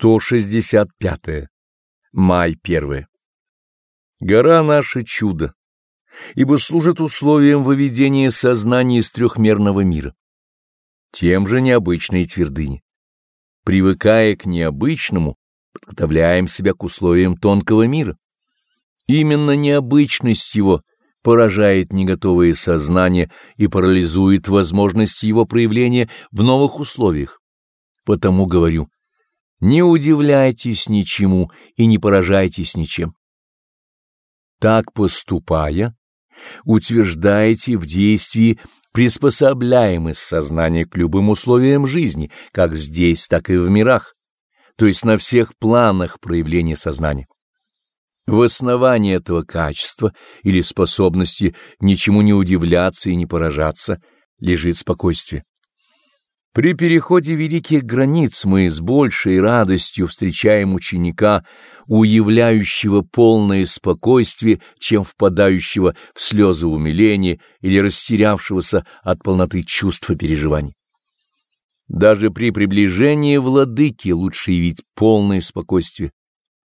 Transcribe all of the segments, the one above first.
165. -е. Май 1. Гора — наше чудо, ибо служит условием выведения сознания из трехмерного мира. Тем же необычной твердыни. Привыкая к необычному, подготовляем себя к условиям тонкого мира. Именно необычность его поражает неготовое сознание и парализует возможность его проявления в новых условиях. Потому говорю — не удивляйтесь ничему и не поражайтесь ничем. Так поступая, утверждаете в действии приспособляемость сознания к любым условиям жизни, как здесь, так и в мирах, то есть на всех планах проявления сознания. В основании этого качества или способности ничему не удивляться и не поражаться лежит спокойствие. При переходе великих границ мы с большей радостью встречаем ученика, уявляющего полное спокойствие, чем впадающего в слезы умиления или растерявшегося от полноты чувств и переживаний. Даже при приближении владыки лучше явить полное спокойствие.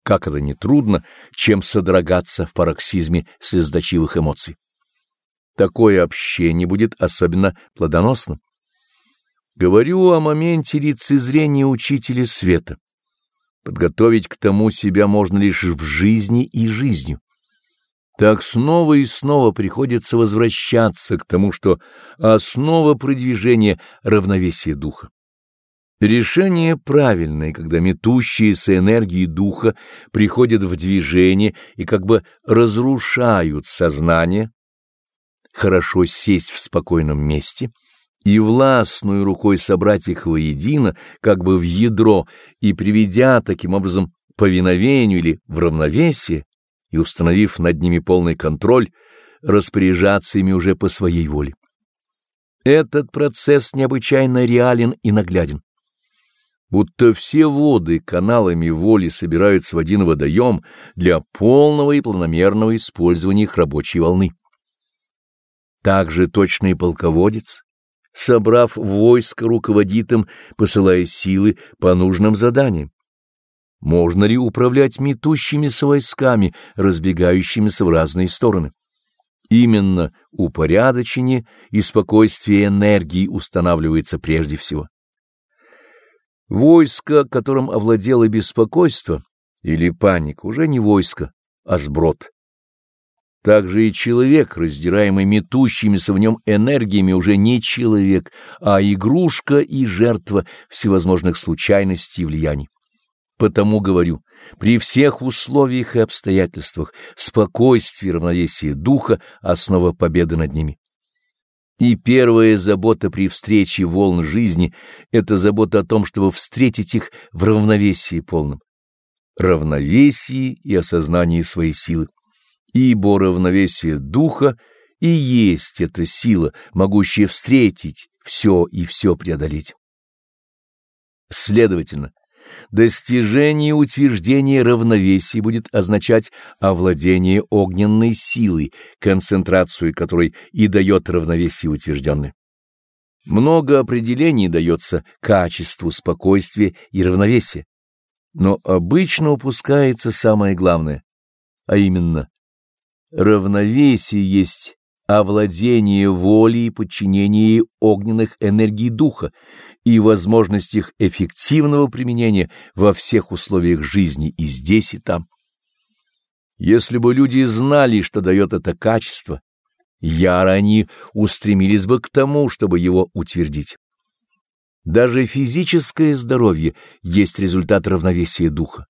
Как это не трудно, чем содрогаться в пароксизме слезоточивых эмоций. Такое общение будет особенно плодоносным. Говорю о моменте лицезрения учителя света. Подготовить к тому себя можно лишь в жизни и жизнью. Так снова и снова приходится возвращаться к тому, что основа продвижения — равновесие духа. Решение правильное, когда метущиеся энергии духа приходят в движение и как бы разрушают сознание, хорошо сесть в спокойном месте — и властную рукой собрать их воедино, как бы в ядро, и приведя таким образом повиновению или в равновесие, и установив над ними полный контроль, распоряжаться ими уже по своей воле. Этот процесс необычайно реален и нагляден. Будто все воды каналами воли собираются в один водоем для полного и планомерного использования их рабочей волны. Также точный полководец собрав войско, руководит им, посылая силы по нужным заданиям. Можно ли управлять метущимися войсками, разбегающимися в разные стороны? Именно упорядочение и спокойствие энергии устанавливается прежде всего. Войско, которым овладело беспокойство или паника, уже не войско, а сброд. Также и человек, раздираемый метущимися в нем энергиями, уже не человек, а игрушка и жертва всевозможных случайностей и влияний. Потому говорю, при всех условиях и обстоятельствах спокойствие и равновесие духа — основа победы над ними. И первая забота при встрече волн жизни — это забота о том, чтобы встретить их в равновесии полном. Равновесии и осознании своей силы ибо равновесие духа и есть эта сила, могущая встретить все и все преодолеть. Следовательно, достижение и утверждение равновесия будет означать овладение огненной силой, концентрацию которой и дает равновесие утвержденное. Много определений дается качеству спокойствия и равновесия, но обычно упускается самое главное, а именно Равновесие есть овладение волей и подчинение огненных энергий духа и возможность их эффективного применения во всех условиях жизни и здесь, и там. Если бы люди знали, что дает это качество, яро они устремились бы к тому, чтобы его утвердить. Даже физическое здоровье есть результат равновесия духа.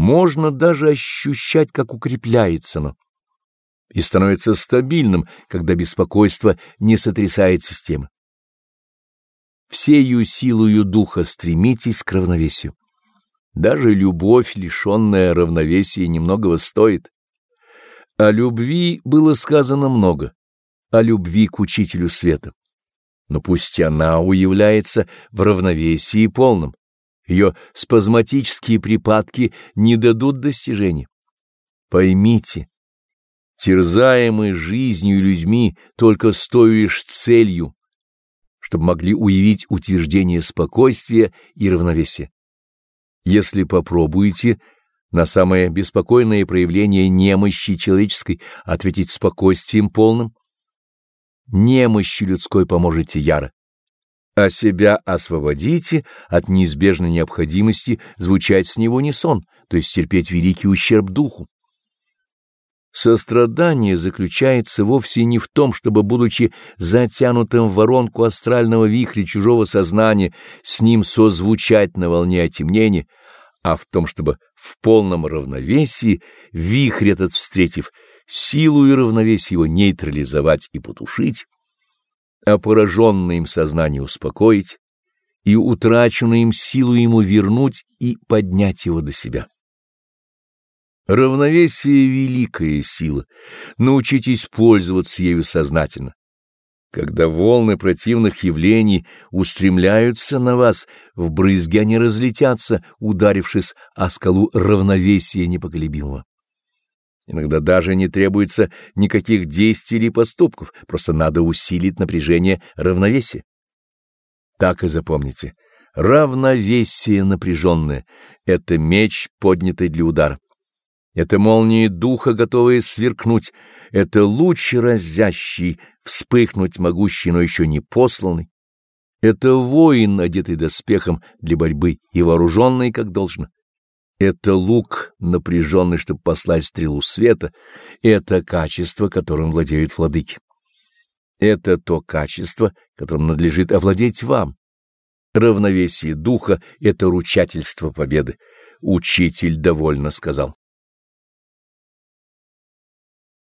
Можно даже ощущать, как укрепляется оно, и становится стабильным, когда беспокойство не сотрясает системы. Всею силою духа стремитесь к равновесию. Даже любовь, лишенная равновесия, немногого стоит. О любви было сказано много, о любви к учителю света. Но пусть она уявляется в равновесии полном, ее спазматические припадки не дадут достижения. Поймите, терзаемый жизнью и людьми только стоишь целью, чтобы могли уявить утверждение спокойствия и равновесия. Если попробуете на самое беспокойное проявление немощи человеческой ответить спокойствием полным, немощи людской поможете яро, а себя освободите от неизбежной необходимости звучать с него не сон, то есть терпеть великий ущерб духу. Сострадание заключается вовсе не в том, чтобы, будучи затянутым в воронку астрального вихря чужого сознания, с ним созвучать на волне отемнения, а в том, чтобы в полном равновесии, вихрь этот встретив, силу и равновесие его нейтрализовать и потушить, а пораженное им сознание успокоить и утраченную им силу ему вернуть и поднять его до себя. Равновесие — великая сила. Научитесь пользоваться ею сознательно. Когда волны противных явлений устремляются на вас, в брызге они разлетятся, ударившись о скалу равновесия непоколебимого. Иногда даже не требуется никаких действий или поступков, просто надо усилить напряжение равновесия. Так и запомните, равновесие напряженное — это меч, поднятый для удара. Это молнии духа, готовые сверкнуть, это луч разящий, вспыхнуть могущий, но еще не посланный. Это воин, одетый доспехом для борьбы и вооруженный, как должно. Это лук, напряженный, чтобы послать стрелу света. Это качество, которым владеют владыки. Это то качество, которым надлежит овладеть вам. Равновесие духа — это ручательство победы. Учитель довольно сказал.